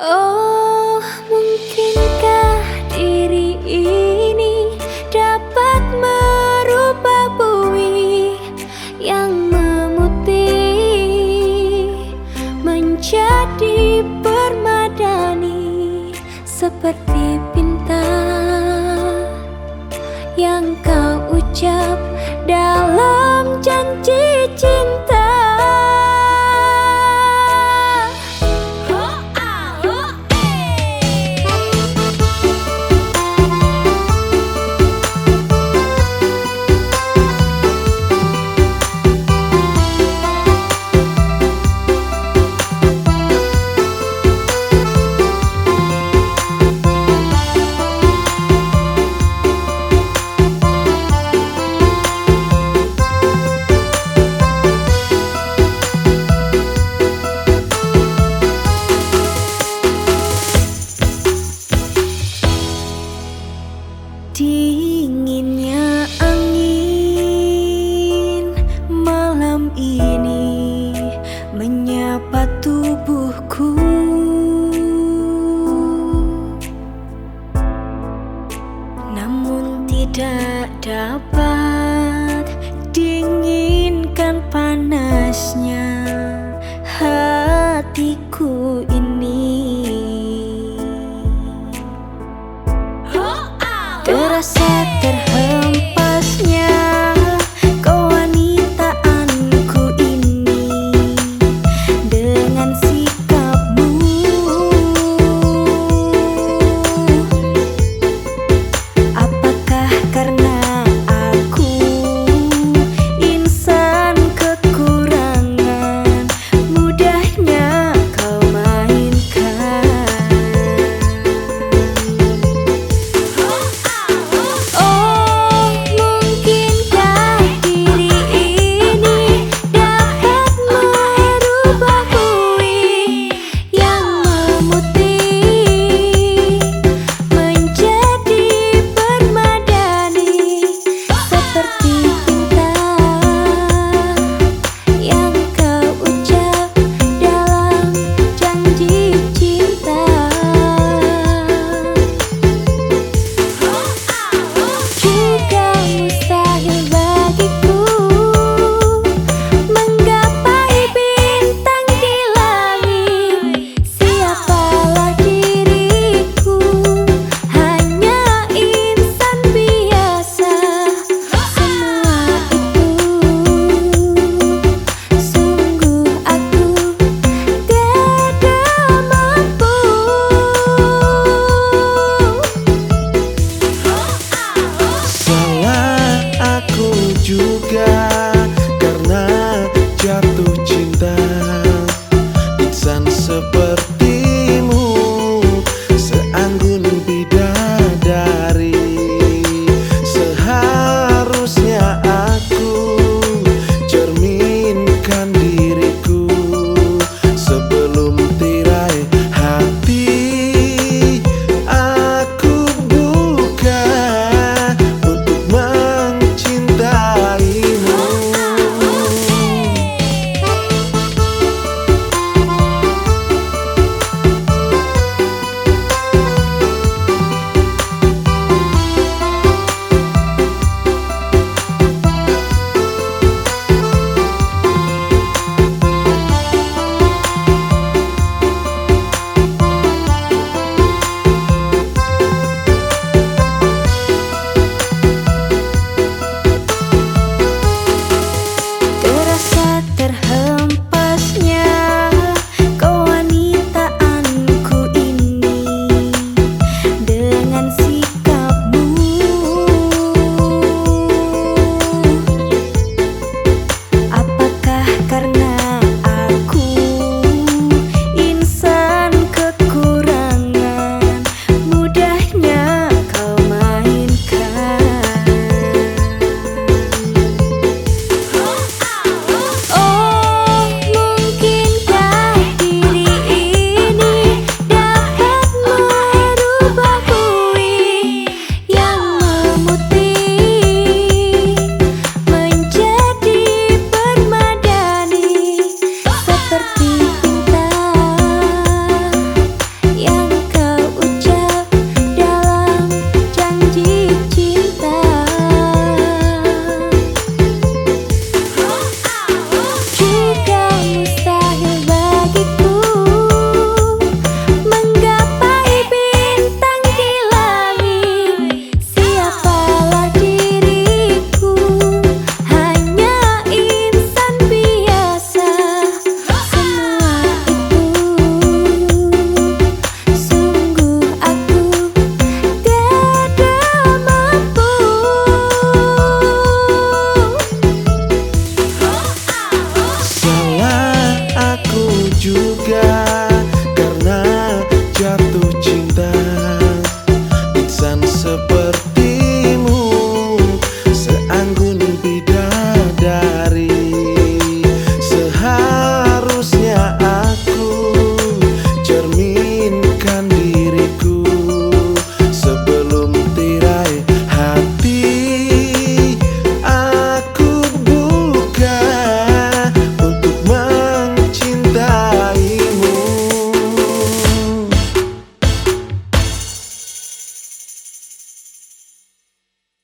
Oh, mungkinkah diri ini dapat merubah bumi yang memutih menjadi permadani seperti pinta yang kau ucap dalam tak hurt. jatuh cinta. Insan seperti